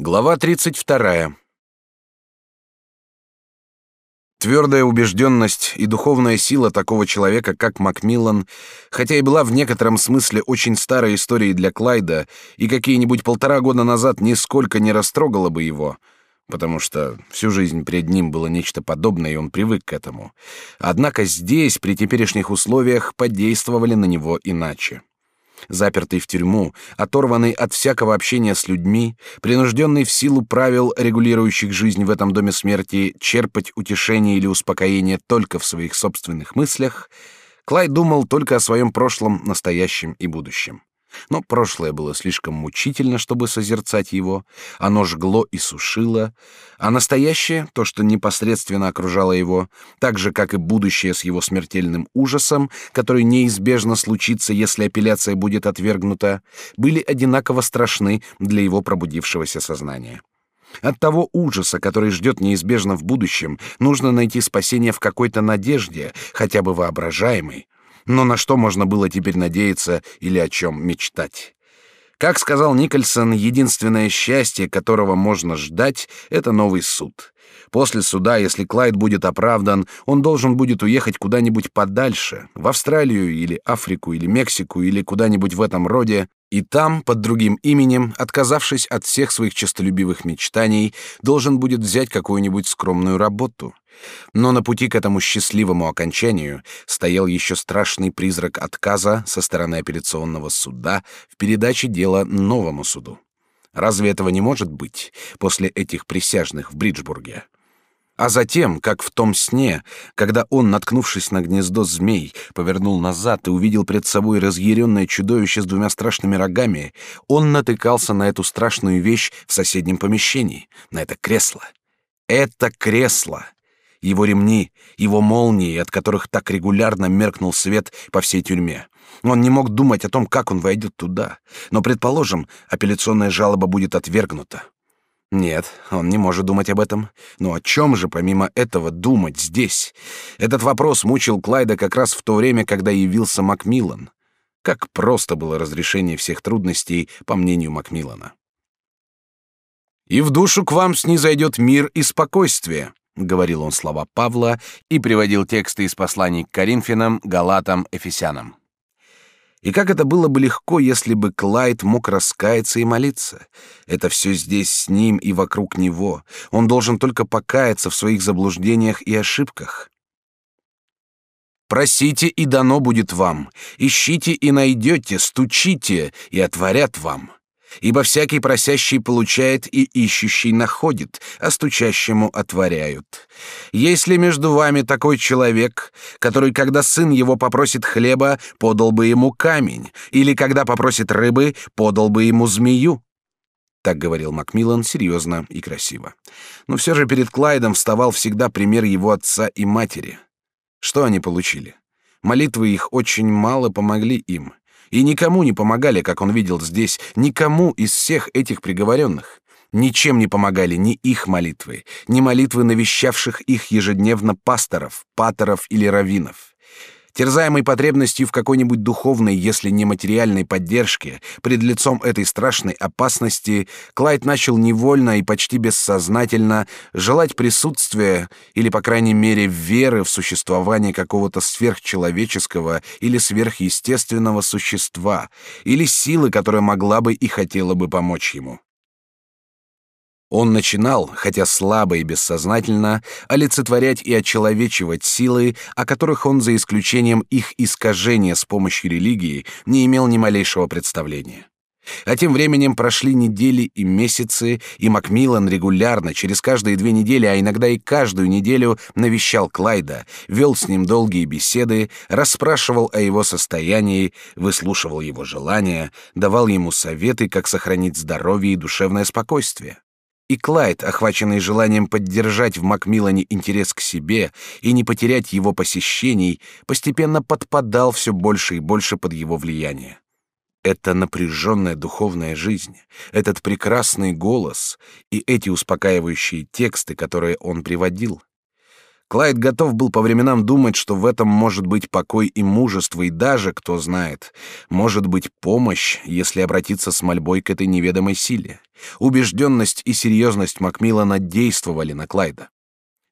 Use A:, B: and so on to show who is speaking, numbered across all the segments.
A: Глава 32. Твердая убежденность и духовная сила такого человека, как Макмиллан, хотя и была в некотором смысле очень старой историей для Клайда, и какие-нибудь полтора года назад нисколько не растрогала бы его, потому что всю жизнь перед ним было нечто подобное, и он привык к этому. Однако здесь, при теперешних условиях, подействовали на него иначе запертый в тюрьму, оторванный от всякого общения с людьми, принужденный в силу правил, регулирующих жизнь в этом доме смерти, черпать утешение или успокоение только в своих собственных мыслях, Клай думал только о своем прошлом, настоящем и будущем. Но прошлое было слишком мучительно, чтобы созерцать его, оно жгло и сушило, а настоящее, то, что непосредственно окружало его, так же, как и будущее с его смертельным ужасом, который неизбежно случится, если апелляция будет отвергнута, были одинаково страшны для его пробудившегося сознания. От того ужаса, который ждет неизбежно в будущем, нужно найти спасение в какой-то надежде, хотя бы воображаемой, но на что можно было теперь надеяться или о чем мечтать? Как сказал Никольсон, единственное счастье, которого можно ждать, это новый суд. После суда, если Клайд будет оправдан, он должен будет уехать куда-нибудь подальше, в Австралию или Африку или Мексику или куда-нибудь в этом роде, и там, под другим именем, отказавшись от всех своих честолюбивых мечтаний, должен будет взять какую-нибудь скромную работу. Но на пути к этому счастливому окончанию стоял еще страшный призрак отказа со стороны апелляционного суда в передаче дела новому суду. Разве этого не может быть после этих присяжных в Бриджбурге? А затем, как в том сне, когда он, наткнувшись на гнездо змей, повернул назад и увидел пред собой разъяренное чудовище с двумя страшными рогами, он натыкался на эту страшную вещь в соседнем помещении, на это кресло. Это кресло! Его ремни, его молнии, от которых так регулярно меркнул свет по всей тюрьме. Он не мог думать о том, как он войдет туда. Но, предположим, апелляционная жалоба будет отвергнута. Нет, он не может думать об этом. Но о чем же помимо этого думать здесь? Этот вопрос мучил Клайда как раз в то время, когда явился Макмиллан. Как просто было разрешение всех трудностей, по мнению Макмиллана. «И в душу к вам снизойдет мир и спокойствие», — говорил он слова Павла и приводил тексты из посланий к Коринфянам, Галатам, Эфесянам. И как это было бы легко, если бы Клайд мог раскаяться и молиться. Это все здесь с ним и вокруг него. Он должен только покаяться в своих заблуждениях и ошибках. Просите, и дано будет вам. Ищите и найдете, стучите, и отворят вам. Ибо всякий просящий получает и ищущий находит, а стучащему отворяют. Есть ли между вами такой человек, который, когда сын его попросит хлеба, подал бы ему камень, или когда попросит рыбы, подал бы ему змею? Так говорил Макмиллан серьезно и красиво. Но все же перед Клайдом вставал всегда пример его отца и матери. Что они получили? Молитвы их очень мало помогли им и никому не помогали, как он видел здесь, никому из всех этих приговоренных. Ничем не помогали ни их молитвы, ни молитвы навещавших их ежедневно пасторов, паторов или раввинов. Терзаемый потребностью в какой-нибудь духовной, если не материальной поддержке, пред лицом этой страшной опасности, Клайд начал невольно и почти бессознательно желать присутствия или, по крайней мере, веры в существование какого-то сверхчеловеческого или сверхъестественного существа, или силы, которая могла бы и хотела бы помочь ему. Он начинал, хотя слабо и бессознательно, олицетворять и очеловечивать силы, о которых он, за исключением их искажения с помощью религии, не имел ни малейшего представления. А тем временем прошли недели и месяцы, и Макмиллан регулярно, через каждые две недели, а иногда и каждую неделю, навещал Клайда, вел с ним долгие беседы, расспрашивал о его состоянии, выслушивал его желания, давал ему советы, как сохранить здоровье и душевное спокойствие. И Клайд, охваченный желанием поддержать в Макмиллане интерес к себе и не потерять его посещений, постепенно подпадал все больше и больше под его влияние. Эта напряженная духовная жизнь, этот прекрасный голос и эти успокаивающие тексты, которые он приводил. Клайд готов был по временам думать, что в этом может быть покой и мужество, и даже, кто знает, может быть помощь, если обратиться с мольбой к этой неведомой силе. Убежденность и серьезность Макмиллана действовали на Клайда.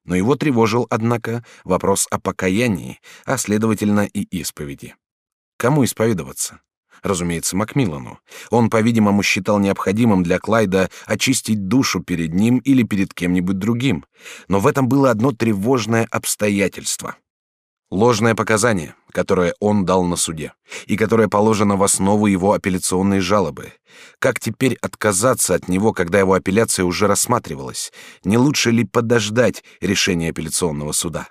A: Но его тревожил, однако, вопрос о покаянии, а следовательно и исповеди. Кому исповедоваться? Разумеется, Макмиллану. Он, по-видимому, считал необходимым для Клайда очистить душу перед ним или перед кем-нибудь другим. Но в этом было одно тревожное обстоятельство. Ложное показание, которое он дал на суде, и которое положено в основу его апелляционной жалобы. Как теперь отказаться от него, когда его апелляция уже рассматривалась? Не лучше ли подождать решения апелляционного суда?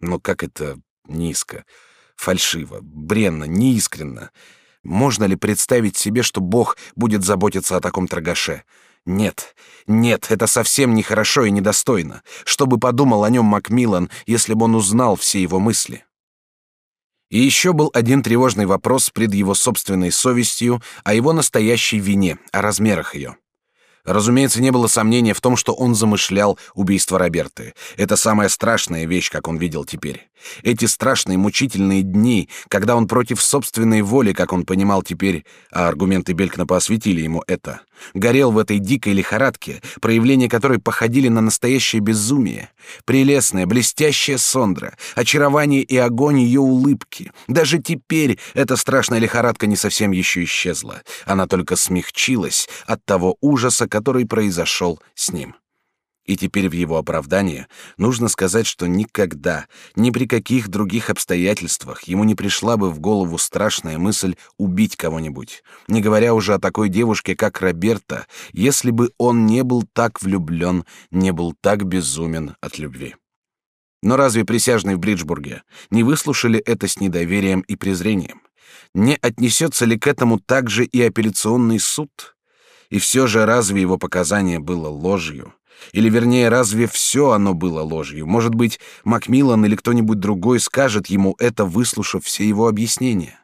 A: Но как это низко, фальшиво, бренно, неискренно. Можно ли представить себе, что Бог будет заботиться о таком торгаше? Нет, нет, это совсем нехорошо и недостойно. Что бы подумал о нем Макмиллан, если бы он узнал все его мысли? И еще был один тревожный вопрос пред его собственной совестью о его настоящей вине, о размерах ее. Разумеется, не было сомнения в том, что он замышлял убийство Роберты. Это самая страшная вещь, как он видел теперь. Эти страшные мучительные дни, когда он против собственной воли, как он понимал теперь, а аргументы Белькна посвятили ему это, горел в этой дикой лихорадке, проявления которой походили на настоящее безумие. Прелестная, блестящая Сондра, очарование и огонь ее улыбки. Даже теперь эта страшная лихорадка не совсем еще исчезла. Она только смягчилась от того ужаса, который произошел с ним. И теперь в его оправдание нужно сказать, что никогда, ни при каких других обстоятельствах ему не пришла бы в голову страшная мысль убить кого-нибудь, не говоря уже о такой девушке, как Роберта, если бы он не был так влюблен, не был так безумен от любви. Но разве присяжные в Бриджбурге не выслушали это с недоверием и презрением? Не отнесется ли к этому также и апелляционный суд? И все же разве его показание было ложью? Или, вернее, разве все оно было ложью? Может быть, Макмиллан или кто-нибудь другой скажет ему это, выслушав все его объяснения?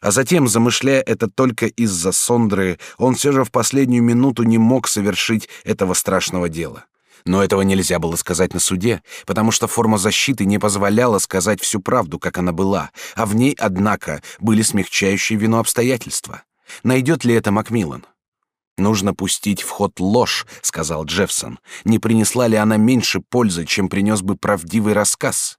A: А затем, замышляя это только из-за Сондры, он все же в последнюю минуту не мог совершить этого страшного дела. Но этого нельзя было сказать на суде, потому что форма защиты не позволяла сказать всю правду, как она была, а в ней, однако, были смягчающие вину обстоятельства. Найдет ли это Макмиллан? Нужно пустить в ход ложь, сказал Джеффсон. Не принесла ли она меньше пользы, чем принес бы правдивый рассказ?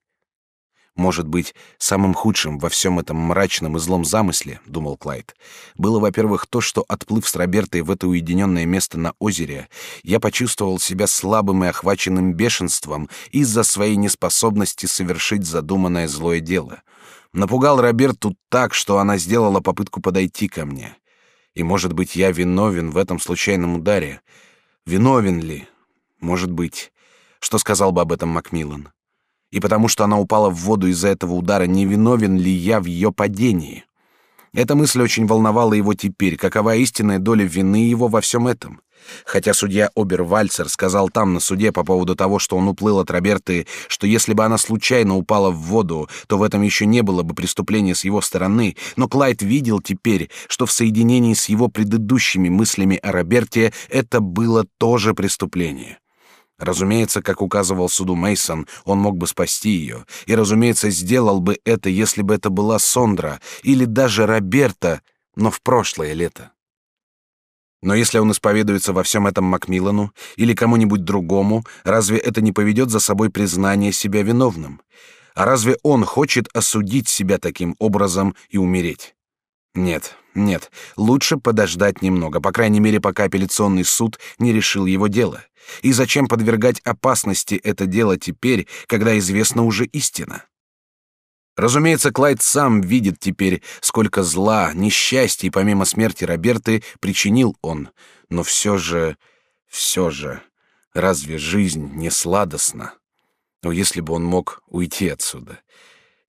A: Может быть, самым худшим во всем этом мрачном и злом замысле, думал Клайд, было, во-первых, то, что отплыв с Робертой в это уединенное место на озере, я почувствовал себя слабым и охваченным бешенством из-за своей неспособности совершить задуманное злое дело. Напугал Роберту так, что она сделала попытку подойти ко мне. И, может быть, я виновен в этом случайном ударе. Виновен ли? Может быть. Что сказал бы об этом Макмиллан? И потому что она упала в воду из-за этого удара, не виновен ли я в ее падении? Эта мысль очень волновала его теперь, какова истинная доля вины его во всем этом. Хотя судья Обервальцер сказал там на суде по поводу того, что он уплыл от Роберты, что если бы она случайно упала в воду, то в этом еще не было бы преступления с его стороны, но Клайд видел теперь, что в соединении с его предыдущими мыслями о Роберте это было тоже преступление. Разумеется, как указывал суду Мейсон, он мог бы спасти ее, и, разумеется, сделал бы это, если бы это была Сондра или даже Роберта, но в прошлое лето. Но если он исповедуется во всем этом Макмиллану или кому-нибудь другому, разве это не поведет за собой признание себя виновным? А разве он хочет осудить себя таким образом и умереть? Нет, нет, лучше подождать немного, по крайней мере, пока апелляционный суд не решил его дело. И зачем подвергать опасности это дело теперь, когда известна уже истина? Разумеется, Клайд сам видит теперь, сколько зла, несчастий помимо смерти Роберты причинил он, но все же, все же, разве жизнь не сладостна? Но если бы он мог уйти отсюда,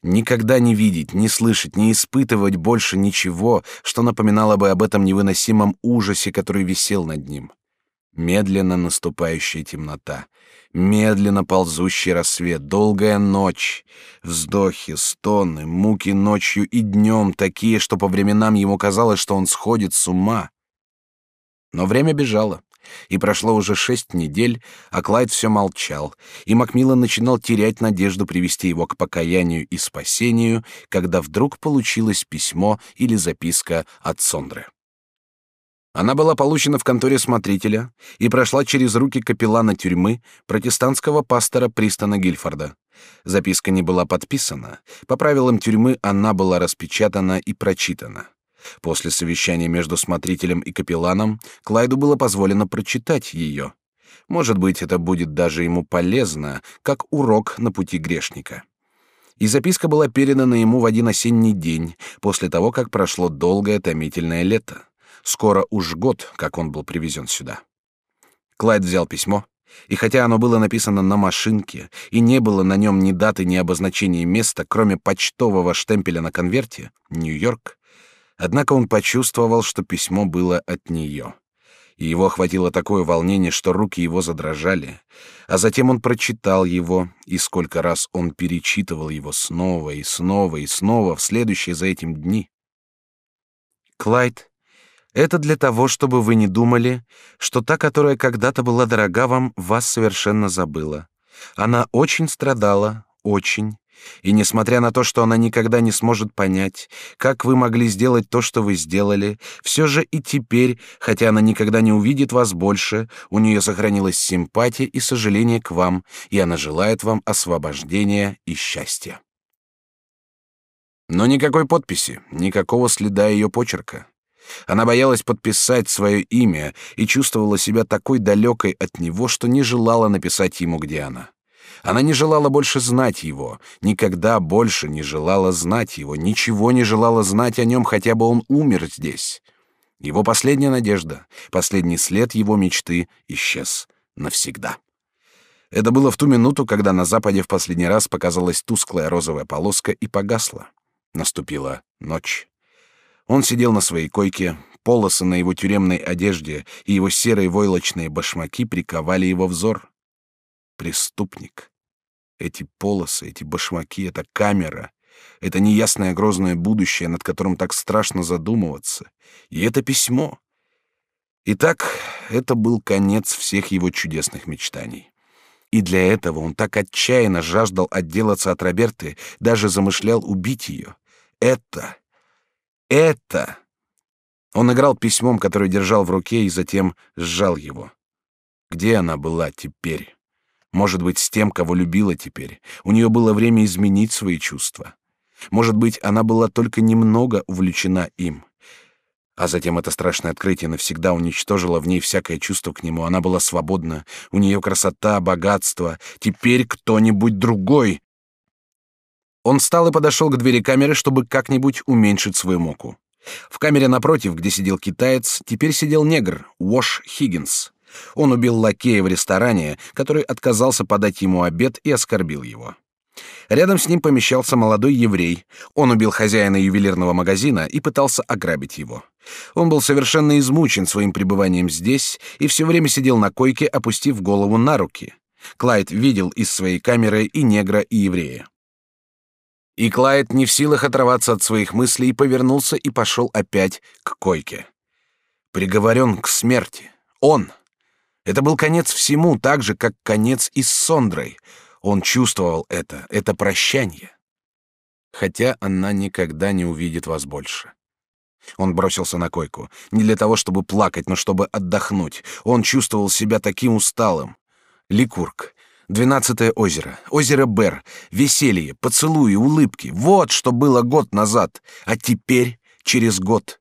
A: никогда не видеть, не слышать, не испытывать больше ничего, что напоминало бы об этом невыносимом ужасе, который висел над ним. Медленно наступающая темнота, медленно ползущий рассвет, долгая ночь, вздохи, стоны, муки ночью и днем такие, что по временам ему казалось, что он сходит с ума. Но время бежало, И прошло уже шесть недель, а Клайд все молчал, и Макмиллан начинал терять надежду привести его к покаянию и спасению, когда вдруг получилось письмо или записка от Сондры. Она была получена в конторе смотрителя и прошла через руки капеллана тюрьмы, протестантского пастора Пристона Гильфорда. Записка не была подписана. По правилам тюрьмы она была распечатана и прочитана. После совещания между смотрителем и капелланом Клайду было позволено прочитать ее. Может быть, это будет даже ему полезно, как урок на пути грешника. И записка была передана ему в один осенний день, после того, как прошло долгое томительное лето. Скоро уж год, как он был привезен сюда. Клайд взял письмо, и хотя оно было написано на машинке и не было на нем ни даты, ни обозначения места, кроме почтового штемпеля на конверте «Нью-Йорк», однако он почувствовал, что письмо было от нее. И его охватило такое волнение, что руки его задрожали, а затем он прочитал его, и сколько раз он перечитывал его снова и снова и снова в следующие за этим дни. Клайд это для того, чтобы вы не думали, что та, которая когда-то была дорога вам, вас совершенно забыла. Она очень страдала, очень. И несмотря на то, что она никогда не сможет понять, как вы могли сделать то, что вы сделали, все же и теперь, хотя она никогда не увидит вас больше, у нее сохранилась симпатия и сожаление к вам, и она желает вам освобождения и счастья. Но никакой подписи, никакого следа ее почерка. Она боялась подписать свое имя и чувствовала себя такой далекой от него, что не желала написать ему, где она. Она не желала больше знать его, никогда больше не желала знать его, ничего не желала знать о нем, хотя бы он умер здесь. Его последняя надежда, последний след его мечты исчез навсегда. Это было в ту минуту, когда на западе в последний раз показалась тусклая розовая полоска и погасла. Наступила ночь. Он сидел на своей койке, полосы на его тюремной одежде и его серые войлочные башмаки приковали его взор. Преступник. Эти полосы, эти башмаки, эта камера, это неясное грозное будущее, над которым так страшно задумываться, и это письмо. Итак, это был конец всех его чудесных мечтаний. И для этого он так отчаянно жаждал отделаться от Роберты, даже замышлял убить ее. Это это... Он играл письмом, которое держал в руке, и затем сжал его. Где она была теперь? Может быть, с тем, кого любила теперь. У нее было время изменить свои чувства. Может быть, она была только немного увлечена им. А затем это страшное открытие навсегда уничтожило в ней всякое чувство к нему. Она была свободна. У нее красота, богатство. Теперь кто-нибудь другой. Он встал и подошел к двери камеры, чтобы как-нибудь уменьшить свою муку. В камере напротив, где сидел китаец, теперь сидел негр, Уош Хиггинс. Он убил лакея в ресторане, который отказался подать ему обед и оскорбил его. Рядом с ним помещался молодой еврей. Он убил хозяина ювелирного магазина и пытался ограбить его. Он был совершенно измучен своим пребыванием здесь и все время сидел на койке, опустив голову на руки. Клайд видел из своей камеры и негра, и еврея. И Клайд не в силах оторваться от своих мыслей, повернулся и пошел опять к койке. Приговорен к смерти. Он. Это был конец всему, так же, как конец и с Сондрой. Он чувствовал это, это прощание. Хотя она никогда не увидит вас больше. Он бросился на койку. Не для того, чтобы плакать, но чтобы отдохнуть. Он чувствовал себя таким усталым. Ликург. Двенадцатое озеро, озеро Бер, веселье, поцелуи, улыбки. Вот что было год назад, а теперь через год.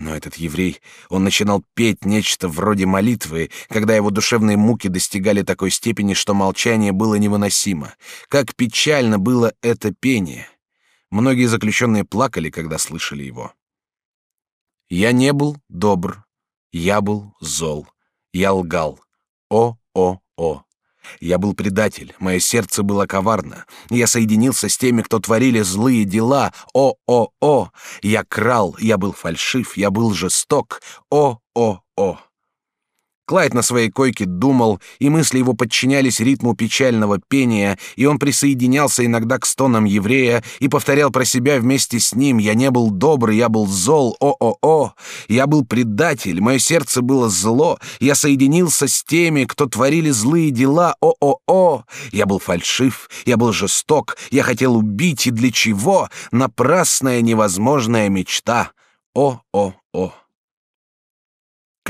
A: Но этот еврей, он начинал петь нечто вроде молитвы, когда его душевные муки достигали такой степени, что молчание было невыносимо. Как печально было это пение. Многие заключенные плакали, когда слышали его. Я не был добр, я был зол, я лгал. О, о, о. Я был предатель, мое сердце было коварно. Я соединился с теми, кто творили злые дела. О-о-о! Я крал, я был фальшив, я был жесток. О-о-о! Клайд на своей койке думал, и мысли его подчинялись ритму печального пения, и он присоединялся иногда к стонам еврея и повторял про себя вместе с ним «Я не был добрый, я был зол, о-о-о! Я был предатель, мое сердце было зло, я соединился с теми, кто творили злые дела, о-о-о! Я был фальшив, я был жесток, я хотел убить, и для чего? Напрасная невозможная мечта, о-о-о!»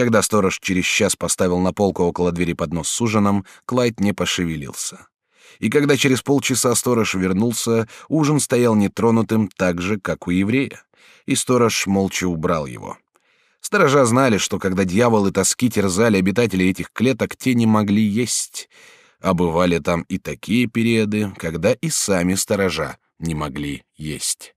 A: Когда сторож через час поставил на полку около двери поднос с ужином, Клайд не пошевелился. И когда через полчаса сторож вернулся, ужин стоял нетронутым так же, как у еврея. И сторож молча убрал его. Сторожа знали, что когда дьяволы тоски терзали обитателей этих клеток, те не могли есть. А бывали там и такие периоды, когда и сами сторожа не могли есть.